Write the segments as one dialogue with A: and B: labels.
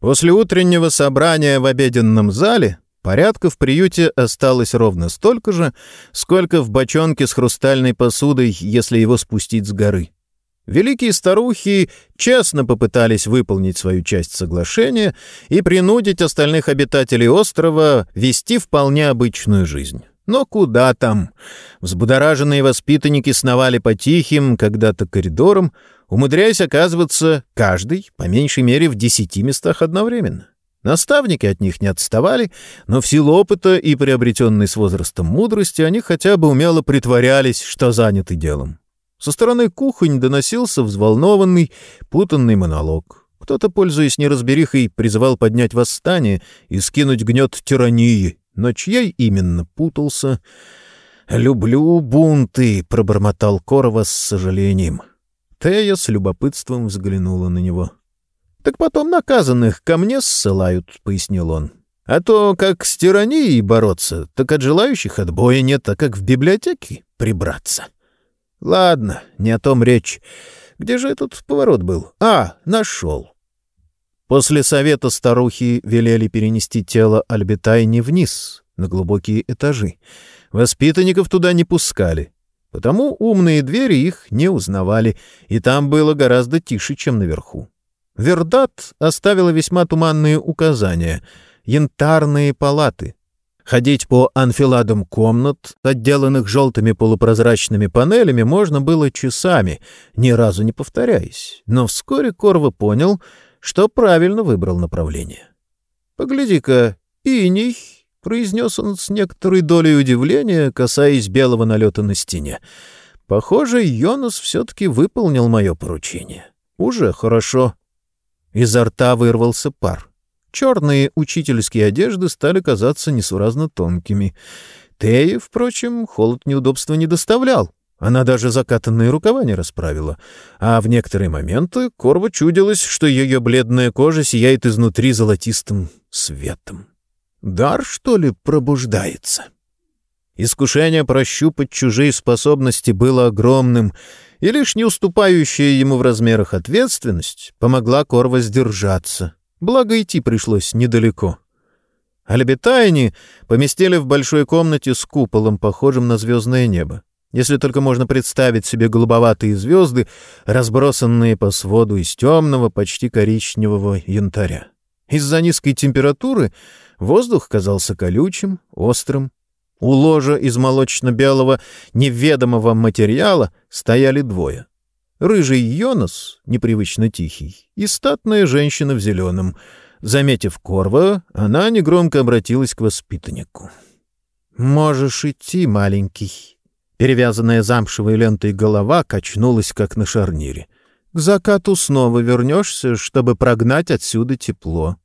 A: После утреннего собрания в обеденном зале порядка в приюте осталось ровно столько же, сколько в бочонке с хрустальной посудой, если его спустить с горы. Великие старухи честно попытались выполнить свою часть соглашения и принудить остальных обитателей острова вести вполне обычную жизнь. Но куда там? Взбудораженные воспитанники сновали по тихим, когда-то коридорам, умудряясь оказываться каждый, по меньшей мере, в десяти местах одновременно. Наставники от них не отставали, но в силу опыта и приобретенной с возрастом мудрости они хотя бы умело притворялись, что заняты делом. Со стороны кухонь доносился взволнованный, путанный монолог. Кто-то, пользуясь неразберихой, призывал поднять восстание и скинуть гнет тирании, но чьей именно путался. «Люблю бунты», — пробормотал Корова с сожалением. Тея с любопытством взглянула на него. «Так потом наказанных ко мне ссылают», — пояснил он. «А то, как с тиранией бороться, так от желающих отбоя нет, а как в библиотеке прибраться». Ладно, не о том речь. Где же этот поворот был? А, нашел. После совета старухи велели перенести тело Альбитайни вниз, на глубокие этажи. Воспитанников туда не пускали. Потому умные двери их не узнавали, и там было гораздо тише, чем наверху. Вердат оставила весьма туманные указания — янтарные палаты, Ходить по анфиладам комнат, отделанных желтыми полупрозрачными панелями, можно было часами, ни разу не повторяясь. Но вскоре Корва понял, что правильно выбрал направление. «Погляди-ка, иней!» — произнес он с некоторой долей удивления, касаясь белого налета на стене. «Похоже, Йонас все-таки выполнил мое поручение. Уже хорошо». Изо рта вырвался пар. Черные учительские одежды стали казаться несуразно тонкими. Теи, впрочем, холод неудобства не доставлял. Она даже закатанные рукава не расправила. А в некоторые моменты Корва чудилось, что ее бледная кожа сияет изнутри золотистым светом. Дар, что ли, пробуждается? Искушение прощупать чужие способности было огромным, и лишь не уступающая ему в размерах ответственность помогла Корва сдержаться. Благо идти пришлось недалеко. Альбитайни поместили в большой комнате с куполом, похожим на звездное небо. Если только можно представить себе голубоватые звезды, разбросанные по своду из темного, почти коричневого янтаря. Из-за низкой температуры воздух казался колючим, острым. У ложа из молочно-белого неведомого материала стояли двое. Рыжий Йонас, непривычно тихий, и статная женщина в зеленом. Заметив Корва, она негромко обратилась к воспитаннику. «Можешь идти, маленький». Перевязанная замшевой лентой голова качнулась, как на шарнире. «К закату снова вернешься, чтобы прогнать отсюда тепло».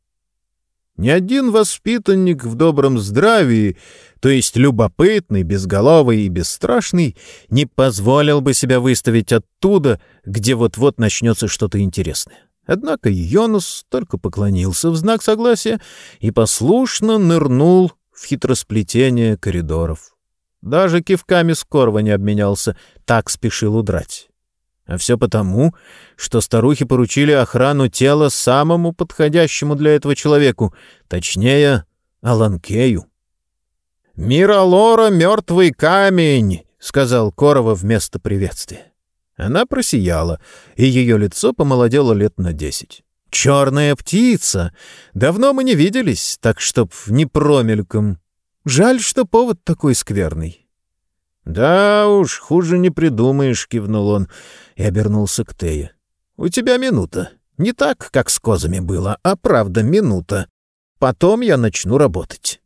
A: Ни один воспитанник в добром здравии, то есть любопытный, безголовый и бесстрашный, не позволил бы себя выставить оттуда, где вот-вот начнется что-то интересное. Однако Йонус только поклонился в знак согласия и послушно нырнул в хитросплетение коридоров. Даже кивками скорого не обменялся, так спешил удрать. А все потому, что старухи поручили охрану тела самому подходящему для этого человеку, точнее, Аланкею. «Миралора — мертвый камень!» — сказал Корова вместо приветствия. Она просияла, и ее лицо помолодело лет на десять. «Черная птица! Давно мы не виделись, так чтоб не промельком. Жаль, что повод такой скверный. «Да уж, хуже не придумаешь», — кивнул он и обернулся к Тее. «У тебя минута. Не так, как с козами было, а правда минута. Потом я начну работать».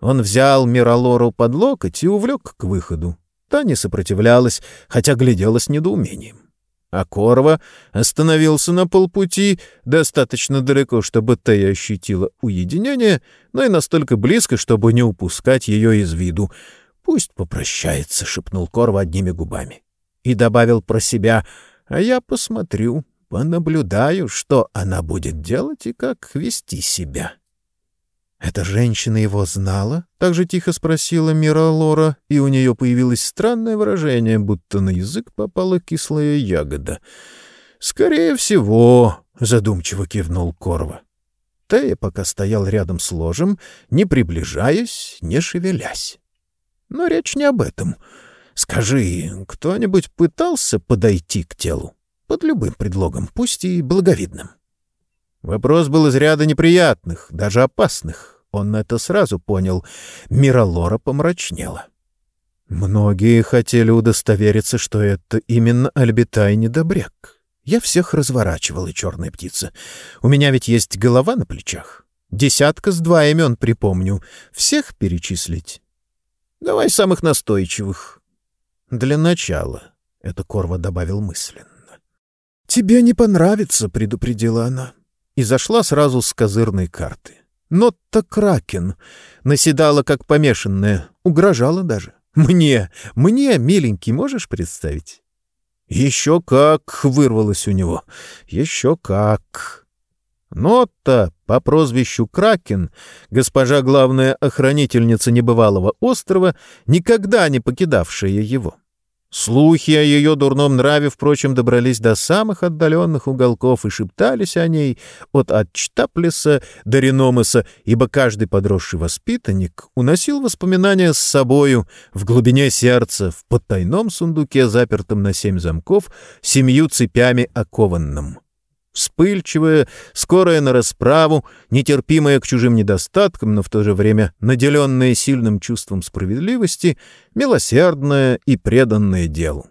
A: Он взял Миралору под локоть и увлек к выходу. Та не сопротивлялась, хотя гляделась с недоумением. А Корва остановился на полпути, достаточно далеко, чтобы Тея ощутила уединение, но и настолько близко, чтобы не упускать ее из виду — «Пусть попрощается», — шепнул Корва одними губами. И добавил про себя, «А я посмотрю, понаблюдаю, что она будет делать и как вести себя». «Эта женщина его знала?» — так же тихо спросила Мира Лора, и у нее появилось странное выражение, будто на язык попала кислая ягода. «Скорее всего», — задумчиво кивнул Корва. Тея пока стоял рядом с ложем, не приближаясь, не шевелясь. Но речь не об этом. Скажи, кто-нибудь пытался подойти к телу? Под любым предлогом, пусть и благовидным. Вопрос был из ряда неприятных, даже опасных. Он это сразу понял. Миралора помрачнела. Многие хотели удостовериться, что это именно Альбитай недобряк. Я всех разворачивала, черная птица. У меня ведь есть голова на плечах. Десятка с два имен припомню. Всех перечислить? Давай самых настойчивых. Для начала, — это Корва добавил мысленно. «Тебе не понравится», — предупредила она. И зашла сразу с козырной карты. Нотта Кракен. Наседала, как помешанная, угрожала даже. «Мне, мне, миленький, можешь представить?» «Еще как!» — вырвалось у него. «Еще как!» Нотта по прозвищу Кракен, госпожа главная охранительница небывалого острова, никогда не покидавшая его. Слухи о ее дурном нраве, впрочем, добрались до самых отдаленных уголков и шептались о ней от Ачтаплеса до Реномеса, ибо каждый подросший воспитанник уносил воспоминания с собою в глубине сердца, в потайном сундуке, запертом на семь замков, семью цепями окованным вспыльчивая, скорая на расправу, нетерпимая к чужим недостаткам, но в то же время наделенная сильным чувством справедливости, милосердная и преданная делу.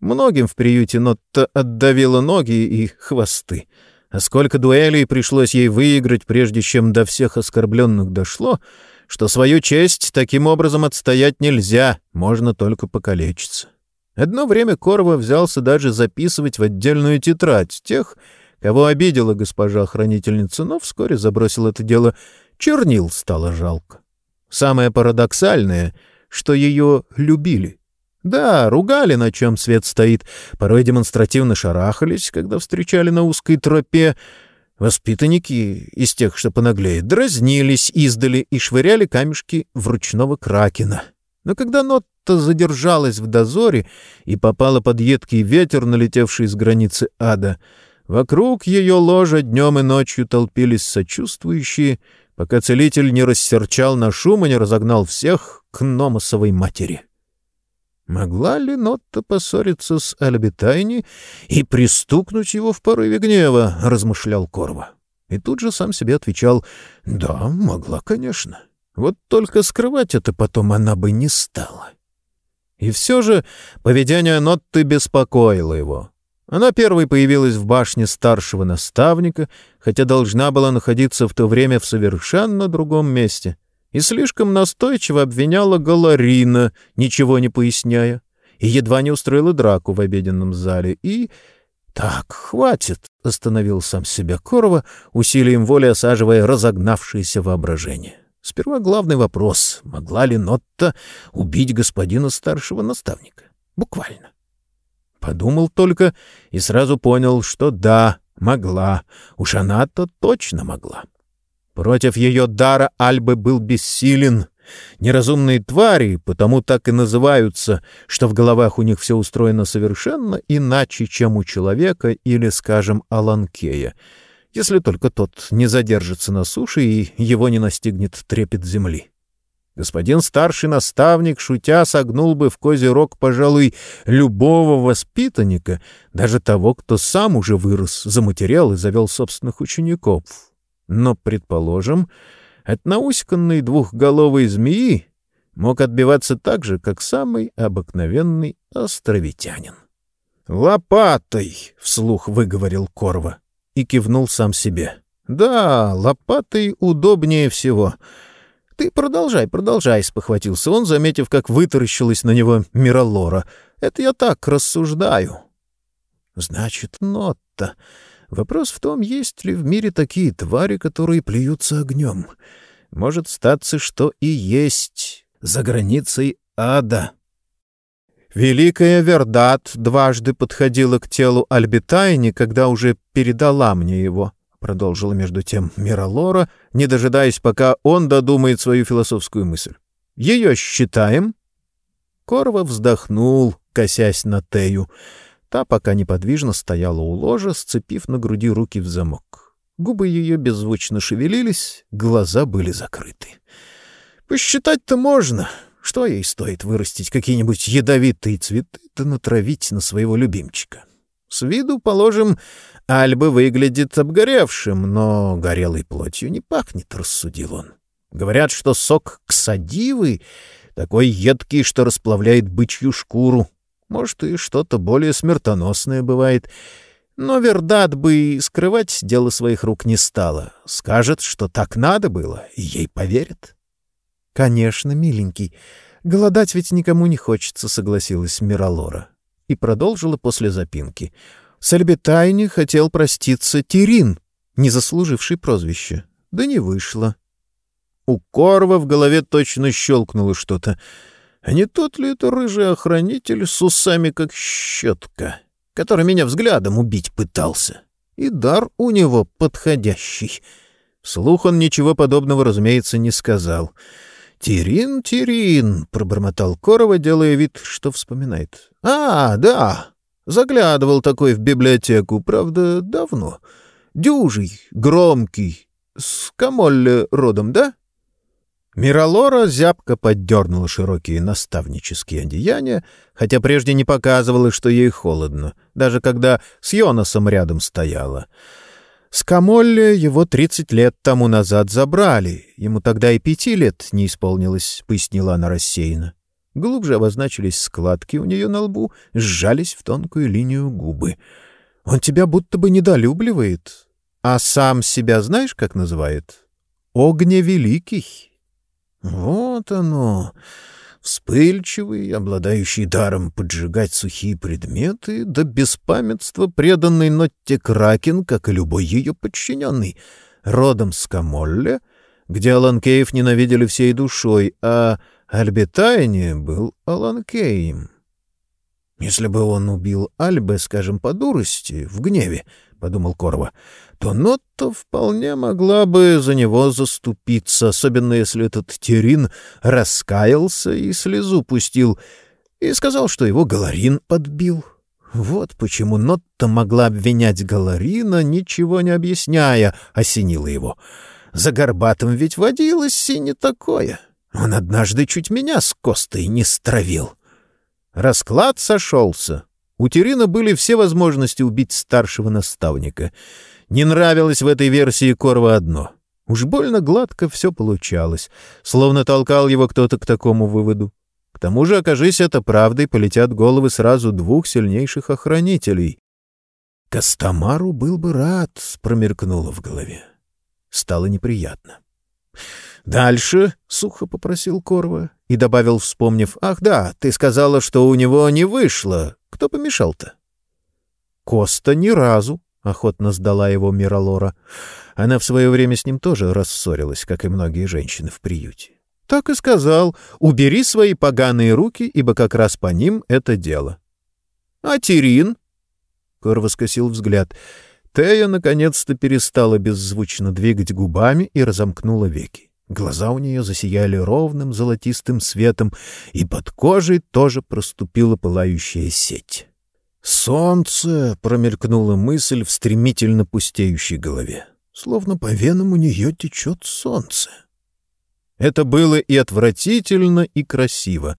A: Многим в приюте Нотта отдавила ноги и хвосты. А сколько дуэлей пришлось ей выиграть, прежде чем до всех оскорбленных дошло, что свою честь таким образом отстоять нельзя, можно только покалечиться. Одно время Корва взялся даже записывать в отдельную тетрадь тех, кого обидела госпожа хранительница, но вскоре забросил это дело. Чернил стало жалко. Самое парадоксальное, что ее любили. Да, ругали, на чем свет стоит, порой демонстративно шарахались, когда встречали на узкой тропе. Воспитанники из тех, что понаглее, дразнились издали и швыряли камешки в ручного кракена. Но когда Нотта задержалась в дозоре и попала под едкий ветер, налетевший с границы ада, Вокруг ее ложа днем и ночью толпились сочувствующие, пока целитель не рассерчал на шум и не разогнал всех к Номосовой матери. Могла ли Нотта поссориться с Альбитайни и пристукнуть его в порыве гнева, — размышлял Корва. И тут же сам себе отвечал, — да, могла, конечно. Вот только скрывать это потом она бы не стала. И все же поведение Нотты беспокоило его. Она первой появилась в башне старшего наставника, хотя должна была находиться в то время в совершенно другом месте, и слишком настойчиво обвиняла Галарина, ничего не поясняя, и едва не устроила драку в обеденном зале, и... «Так, хватит!» — остановил сам себя Корова, усилием воли осаживая разогнавшееся воображение. Сперва главный вопрос — могла ли Нотта убить господина старшего наставника? Буквально. Подумал только и сразу понял, что да, могла. Уж она-то точно могла. Против ее дара Альбы был бессилен. Неразумные твари, потому так и называются, что в головах у них все устроено совершенно иначе, чем у человека или, скажем, Аланкея, если только тот не задержится на суше и его не настигнет трепет земли. Господин старший наставник, шутя, согнул бы в козерог, пожалуй, любого воспитанника, даже того, кто сам уже вырос, заматерял и завел собственных учеников. Но, предположим, от науськанной двухголовой змеи мог отбиваться так же, как самый обыкновенный островитянин. «Лопатой!» — вслух выговорил Корва и кивнул сам себе. «Да, лопатой удобнее всего». «Ты продолжай, продолжай», — спохватился он, заметив, как вытаращилась на него Миралора. «Это я так рассуждаю». «Значит, Нотта. Вопрос в том, есть ли в мире такие твари, которые плюются огнем. Может статься, что и есть за границей ада». Великая Вердат дважды подходила к телу Альбитайни, когда уже передала мне его. — продолжила между тем Миралора, не дожидаясь, пока он додумает свою философскую мысль. «Ее считаем?» Корва вздохнул, косясь на Тею. Та пока неподвижно стояла у ложа, сцепив на груди руки в замок. Губы ее беззвучно шевелились, глаза были закрыты. Посчитать-то можно. Что ей стоит вырастить какие-нибудь ядовитые цветы да натравить на своего любимчика? С виду, положим, Альба выглядит обгоревшим, но горелой плотью не пахнет, — рассудил он. Говорят, что сок ксадивы такой едкий, что расплавляет бычью шкуру. Может, и что-то более смертоносное бывает — но Вердат бы скрывать дело своих рук не стала. Скажет, что так надо было, и ей поверят. — Конечно, миленький. Голодать ведь никому не хочется, — согласилась Миралора. И продолжила после запинки. С Альбетайни хотел проститься Тирин, не заслуживший прозвище. Да не вышло. У Корва в голове точно щелкнуло что-то. А не тот ли это рыжий охранитель с усами, как щетка? который меня взглядом убить пытался. И дар у него подходящий. Слух он ничего подобного, разумеется, не сказал. «Тирин, Тирин!» — пробормотал Корова, делая вид, что вспоминает. «А, да! Заглядывал такой в библиотеку, правда, давно. Дюжий, громкий, с Камолле родом, да?» Миралора зябко поддернула широкие наставнические одеяния, хотя прежде не показывала, что ей холодно, даже когда с Йонасом рядом стояла. С Камолле его тридцать лет тому назад забрали, ему тогда и пяти лет не исполнилось, — пояснила она рассеянно. Глубже обозначились складки у нее на лбу, сжались в тонкую линию губы. «Он тебя будто бы недолюбливает, а сам себя знаешь, как называет? Огневеликий». Вот оно! Вспыльчивый, обладающий даром поджигать сухие предметы, да беспамятство преданный Нотте Кракен, как и любой ее подчиненный, родом с Камолле, где Аланкеев ненавидели всей душой, а Альбетайне был Аланкеем. Если бы он убил Альбе, скажем, по дурости, в гневе, — подумал Корва, — то Нотта вполне могла бы за него заступиться, особенно если этот Терин раскаялся и слезу пустил, и сказал, что его Галарин подбил. Вот почему Нотта могла обвинять Галарина, ничего не объясняя, осенила его. За Горбатым ведь водилось и не такое. Он однажды чуть меня с Костой не стравил. Расклад сошелся. У Терина были все возможности убить старшего наставника. Не нравилось в этой версии Корва одно. Уж больно гладко все получалось, словно толкал его кто-то к такому выводу. К тому же, окажись это правдой, полетят головы сразу двух сильнейших охранителей. «Костомару был бы рад», — промелькнуло в голове. Стало неприятно. «Дальше?» — сухо попросил Корва и добавил, вспомнив. «Ах да, ты сказала, что у него не вышло. Кто помешал-то? Коста ни разу, — охотно сдала его Миралора. Она в свое время с ним тоже рассорилась, как и многие женщины в приюте. Так и сказал, убери свои поганые руки, ибо как раз по ним это дело. — А Тирин? — Кор воскосил взгляд. Тея наконец-то перестала беззвучно двигать губами и разомкнула веки. Глаза у нее засияли ровным золотистым светом, и под кожей тоже проступила пылающая сеть. «Солнце!» — промелькнула мысль в стремительно пустеющей голове. Словно по венам у нее течет солнце. Это было и отвратительно, и красиво.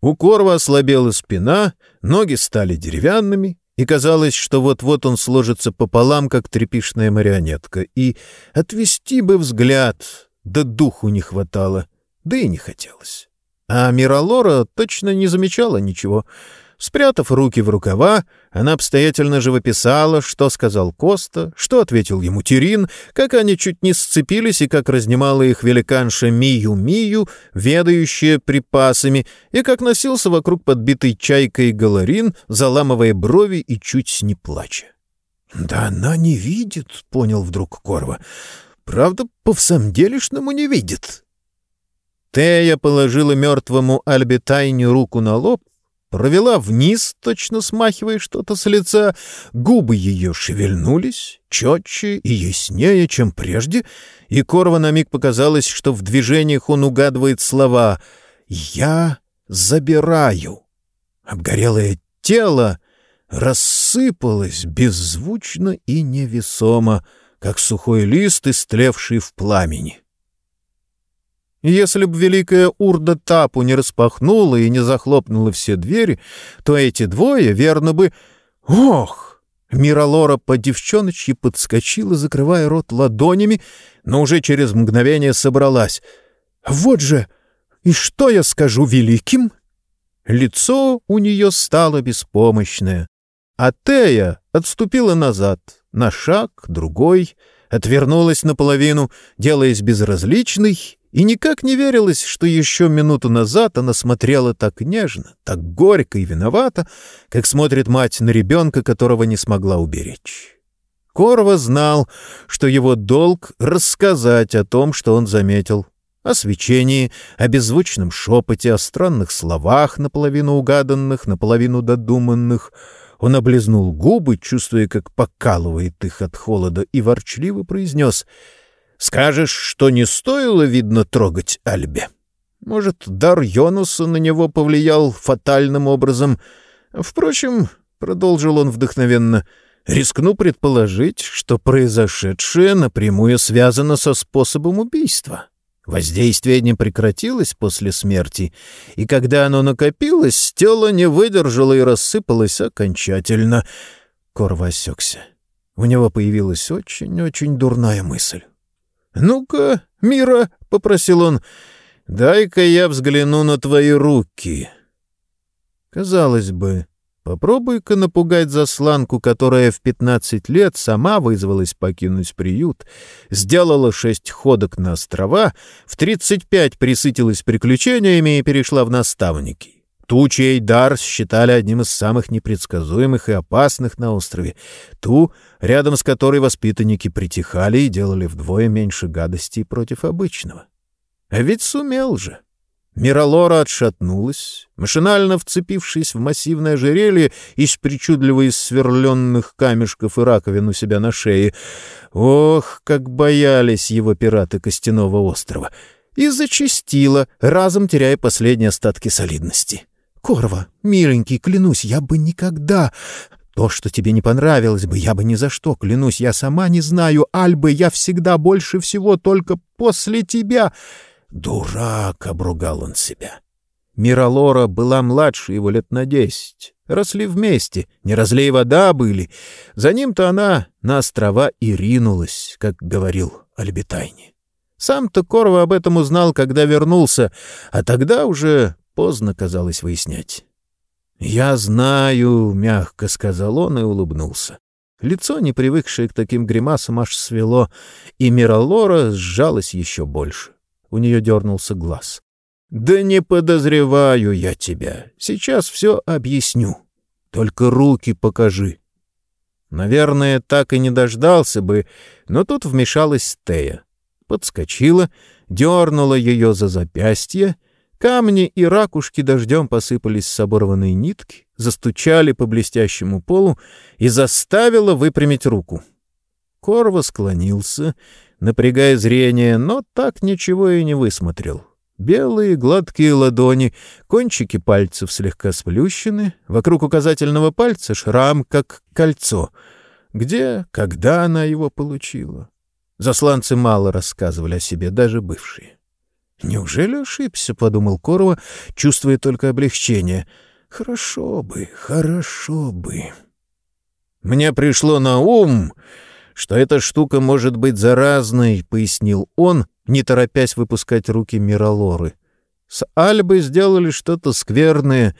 A: У Корва ослабела спина, ноги стали деревянными, и казалось, что вот-вот он сложится пополам, как тряпишная марионетка, и отвести бы взгляд, да духу не хватало, да и не хотелось. А Миралора точно не замечала ничего. Спрятав руки в рукава, она обстоятельно живописала, что сказал Коста, что ответил ему Тирин, как они чуть не сцепились и как разнимала их великанша Мию-Мию, ведающая припасами, и как носился вокруг подбитой чайкой Галарин, заламывая брови и чуть не плача. «Да она не видит», — понял вдруг Корва. Правда, по всамделишному не видит. Тея положила мертвому Альбитайне руку на лоб, провела вниз, точно смахивая что-то с лица. Губы ее шевельнулись, четче и яснее, чем прежде, и Корва на миг показалось, что в движениях он угадывает слова «Я забираю». Обгорелое тело рассыпалось беззвучно и невесомо, как сухой лист, истлевший в пламени. Если б великая Урда Тапу не распахнула и не захлопнула все двери, то эти двое, верно бы... Ох! Миралора по девчоночьи подскочила, закрывая рот ладонями, но уже через мгновение собралась. «Вот же! И что я скажу великим?» Лицо у нее стало беспомощное, а Тея отступила назад, на шаг, другой, отвернулась наполовину, делаясь безразличной, и никак не верилось, что еще минуту назад она смотрела так нежно, так горько и виновата, как смотрит мать на ребенка, которого не смогла уберечь. Корва знал, что его долг — рассказать о том, что он заметил, о свечении, о беззвучном шепоте, о странных словах, наполовину угаданных, наполовину додуманных — он облизнул губы, чувствуя, как покалывает их от холода, и ворчливо произнес «Скажешь, что не стоило, видно, трогать Альбе? Может, дар Йонуса на него повлиял фатальным образом? Впрочем, — продолжил он вдохновенно, — рискну предположить, что произошедшее напрямую связано со способом убийства». Воздействие не прекратилось после смерти, и когда оно накопилось, тело не выдержало и рассыпалось окончательно. Корва осекся. У него появилась очень-очень дурная мысль. «Ну-ка, Мира», — попросил он, — «дай-ка я взгляну на твои руки». Казалось бы, Попробуй-ка напугать засланку, которая в 15 лет сама вызвалась покинуть приют, сделала шесть ходок на острова, в 35 присытилась приключениями и перешла в наставники. Ту, чей дар считали одним из самых непредсказуемых и опасных на острове. Ту, рядом с которой воспитанники притихали и делали вдвое меньше гадостей против обычного. А ведь сумел же. Миралора отшатнулась, машинально вцепившись в массивное ожерелье из причудливо сверленных камешков и раковин у себя на шее. Ох, как боялись его пираты Костяного острова! И зачастила, разом теряя последние остатки солидности. «Корва, миленький, клянусь, я бы никогда...» То, что тебе не понравилось бы, я бы ни за что, клянусь, я сама не знаю, Альбы, я всегда больше всего только после тебя. «Дурак!» — обругал он себя. Миралора была младше его лет на десять. Росли вместе, не разлей вода были. За ним-то она на острова и ринулась, как говорил Альбитайни. Сам-то Корва об этом узнал, когда вернулся, а тогда уже поздно казалось выяснять. «Я знаю», — мягко сказал он и улыбнулся. Лицо, не привыкшее к таким гримасам, аж свело, и Миралора сжалась еще больше. У нее дернулся глаз. «Да не подозреваю я тебя. Сейчас все объясню. Только руки покажи». Наверное, так и не дождался бы, но тут вмешалась Тея. Подскочила, дернула ее за запястье, камни и ракушки дождем посыпались с оборванной нитки, застучали по блестящему полу и заставила выпрямить руку. Корва склонился, напрягая зрение, но так ничего и не высмотрел. Белые гладкие ладони, кончики пальцев слегка сплющены, вокруг указательного пальца шрам, как кольцо. Где, когда она его получила? Засланцы мало рассказывали о себе, даже бывшие. «Неужели ошибся?» — подумал Корова, чувствуя только облегчение. «Хорошо бы, хорошо бы». «Мне пришло на ум...» что эта штука может быть заразной, — пояснил он, не торопясь выпускать руки Миралоры. С Альбой сделали что-то скверное,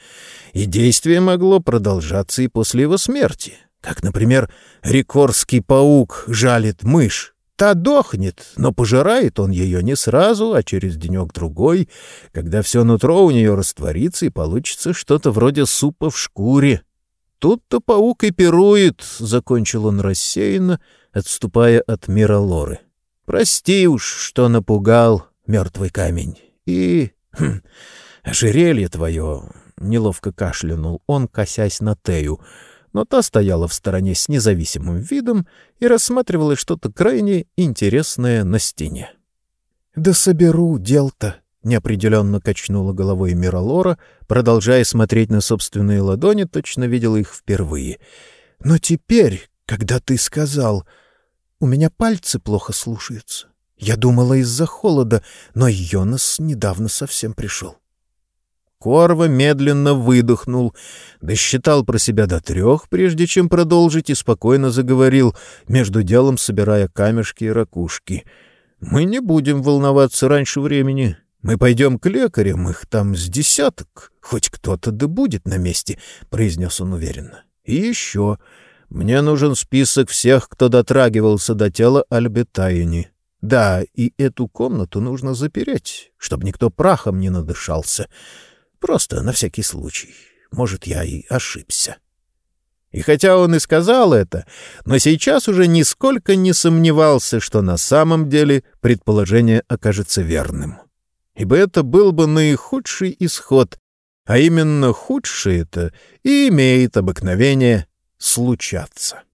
A: и действие могло продолжаться и после его смерти. Как, например, рекорский паук жалит мышь. Та дохнет, но пожирает он ее не сразу, а через денек-другой, когда все нутро у нее растворится и получится что-то вроде супа в шкуре. Тут-то паук и пирует, — закончил он рассеянно, отступая от мира Лоры. «Прости уж, что напугал мертвый камень. И... Хм, ожерелье твое...» — неловко кашлянул он, косясь на Тею, но та стояла в стороне с независимым видом и рассматривала что-то крайне интересное на стене. «Да соберу дел-то», — неопределенно качнула головой Миралора, продолжая смотреть на собственные ладони, точно видела их впервые. «Но теперь, когда ты сказал...»
B: у меня пальцы плохо слушаются. Я думала из-за холода, но Йонас недавно совсем пришел.
A: Корва медленно выдохнул, досчитал про себя до трех, прежде чем продолжить, и спокойно заговорил, между делом собирая камешки и ракушки. «Мы не будем волноваться раньше времени. Мы пойдем к лекарям, их там с десяток. Хоть кто-то да будет на месте», — произнес он уверенно. «И еще. Мне нужен список всех, кто дотрагивался до тела Альбетайни. Да, и эту комнату нужно запереть, чтобы никто прахом не надышался». Просто на всякий случай. Может, я и ошибся. И хотя он и сказал это, но сейчас уже нисколько не сомневался, что на самом деле предположение окажется верным. Ибо это был бы наихудший исход, а именно худший это и имеет обыкновение случаться.